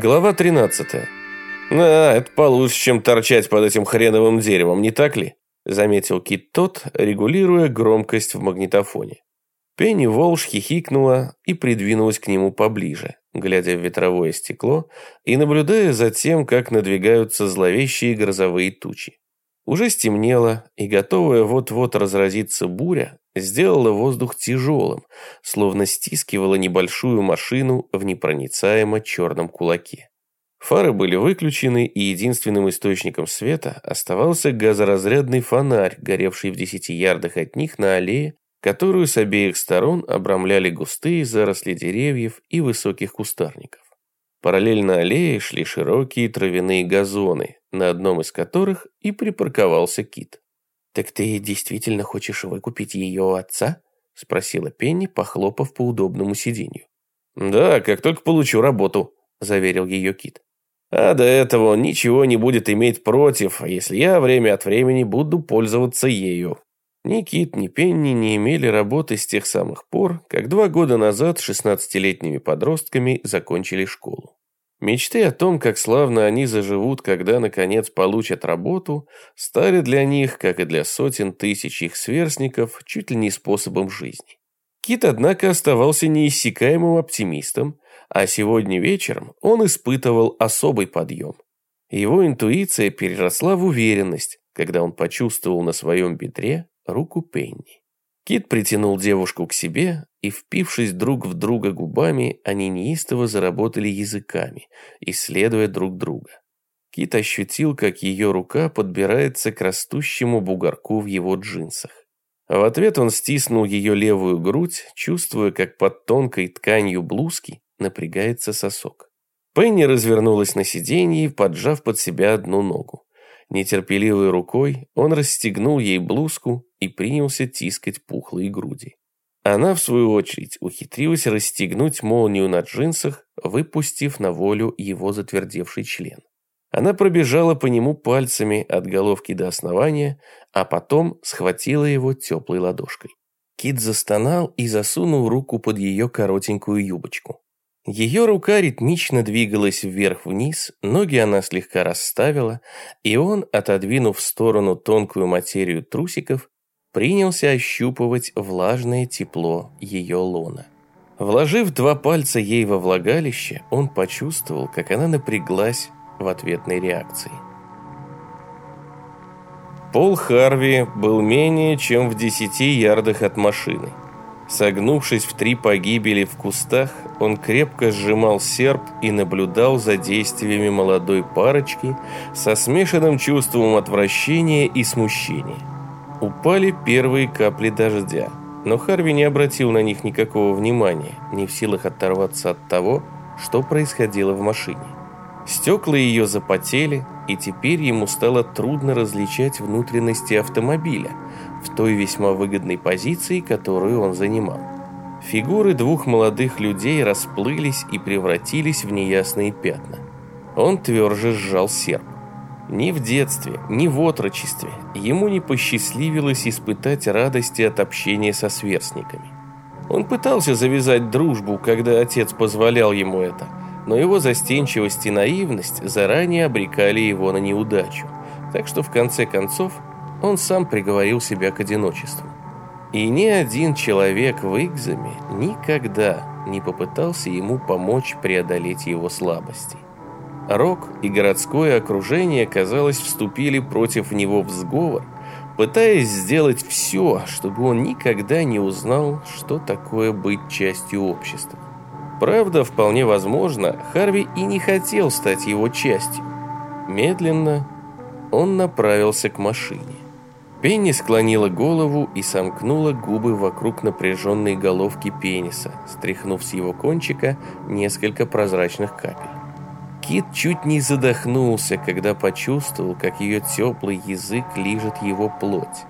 Глава 13. «Да, это получше, чем торчать под этим хреновым деревом, не так ли?» Заметил Кит тот, регулируя громкость в магнитофоне. Пенни Волш хихикнула и придвинулась к нему поближе, глядя в ветровое стекло и наблюдая за тем, как надвигаются зловещие грозовые тучи. Уже стемнело, и готовая вот-вот разразиться буря сделала воздух тяжелым, словно стискивала небольшую машину в непроницаемо черном кулаке. Фары были выключены, и единственным источником света оставался газоразрядный фонарь, горевший в десяти ярдах от них на аллее, которую с обеих сторон обрамляли густые заросли деревьев и высоких кустарников. Параллельно аллее шли широкие травяные газоны, на одном из которых и припарковался кит. «Так ты действительно хочешь выкупить ее отца?» – спросила Пенни, похлопав по удобному сиденью. «Да, как только получу работу», – заверил ее кит. «А до этого он ничего не будет иметь против, если я время от времени буду пользоваться ею. Ни Кит, ни Пенни не имели работы с тех самых пор, как два года назад 16-летними подростками закончили школу. Мечты о том, как славно они заживут, когда, наконец, получат работу, стали для них, как и для сотен тысяч их сверстников, чуть ли не способом жизни. Кит, однако, оставался неиссякаемым оптимистом, а сегодня вечером он испытывал особый подъем. Его интуиция переросла в уверенность, когда он почувствовал на своем бедре руку Пенни. Кит притянул девушку к себе, и, впившись друг в друга губами, они неистово заработали языками, исследуя друг друга. Кит ощутил, как ее рука подбирается к растущему бугорку в его джинсах. В ответ он стиснул ее левую грудь, чувствуя, как под тонкой тканью блузки напрягается сосок. Пенни развернулась на сиденье, поджав под себя одну ногу. Нетерпеливой рукой он расстегнул ей блузку и принялся тискать пухлые груди. Она, в свою очередь, ухитрилась расстегнуть молнию на джинсах, выпустив на волю его затвердевший член. Она пробежала по нему пальцами от головки до основания, а потом схватила его теплой ладошкой. Кит застонал и засунул руку под ее коротенькую юбочку. Ее рука ритмично двигалась вверх-вниз, ноги она слегка расставила, и он, отодвинув в сторону тонкую материю трусиков, принялся ощупывать влажное тепло ее лона. Вложив два пальца ей во влагалище, он почувствовал, как она напряглась в ответной реакции. Пол Харви был менее чем в десяти ярдах от машины. Согнувшись в три погибели в кустах, он крепко сжимал серп и наблюдал за действиями молодой парочки со смешанным чувством отвращения и смущения. Упали первые капли дождя, но Харви не обратил на них никакого внимания, не в силах оторваться от того, что происходило в машине. Стекла ее запотели, и теперь ему стало трудно различать внутренности автомобиля в той весьма выгодной позиции, которую он занимал. Фигуры двух молодых людей расплылись и превратились в неясные пятна. Он тверже сжал серп. Ни в детстве, ни в отрочестве ему не посчастливилось испытать радости от общения со сверстниками. Он пытался завязать дружбу, когда отец позволял ему это – но его застенчивость и наивность заранее обрекали его на неудачу, так что в конце концов он сам приговорил себя к одиночеству. И ни один человек в Игзаме никогда не попытался ему помочь преодолеть его слабости. Рок и городское окружение, казалось, вступили против него в сговор, пытаясь сделать все, чтобы он никогда не узнал, что такое быть частью общества. Правда, вполне возможно, Харви и не хотел стать его частью. Медленно он направился к машине. Пенни склонила голову и сомкнула губы вокруг напряженной головки пениса, стряхнув с его кончика несколько прозрачных капель. Кит чуть не задохнулся, когда почувствовал, как ее теплый язык лижет его плоть.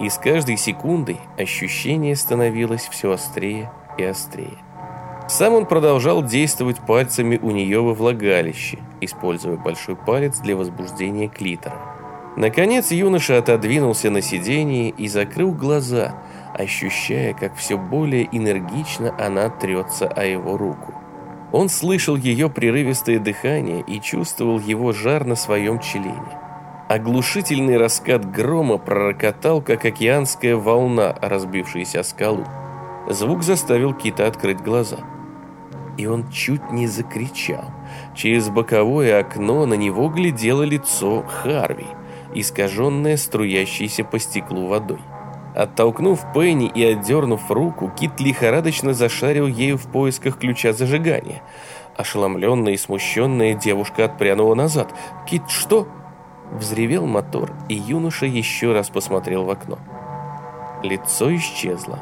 И с каждой секундой ощущение становилось все острее и острее. Сам он продолжал действовать пальцами у нее во влагалище, используя большой палец для возбуждения клитора. Наконец юноша отодвинулся на сиденье и закрыл глаза, ощущая, как все более энергично она трется о его руку. Он слышал ее прерывистое дыхание и чувствовал его жар на своем члене. Оглушительный раскат грома пророкотал, как океанская волна, разбившаяся о скалу. Звук заставил Кита открыть глаза. И он чуть не закричал. Через боковое окно на него глядело лицо Харви, искаженное струящейся по стеклу водой. Оттолкнув Пенни и отдернув руку, Кит лихорадочно зашарил ею в поисках ключа зажигания. Ошеломленная и смущенная девушка отпрянула назад. «Кит, что?» Взревел мотор, и юноша еще раз посмотрел в окно. Лицо исчезло,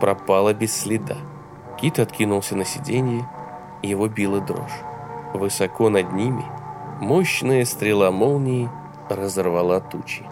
пропало без следа. Кит откинулся на сиденье, его била дрожь. Высоко над ними мощная стрела молнии разорвала тучи.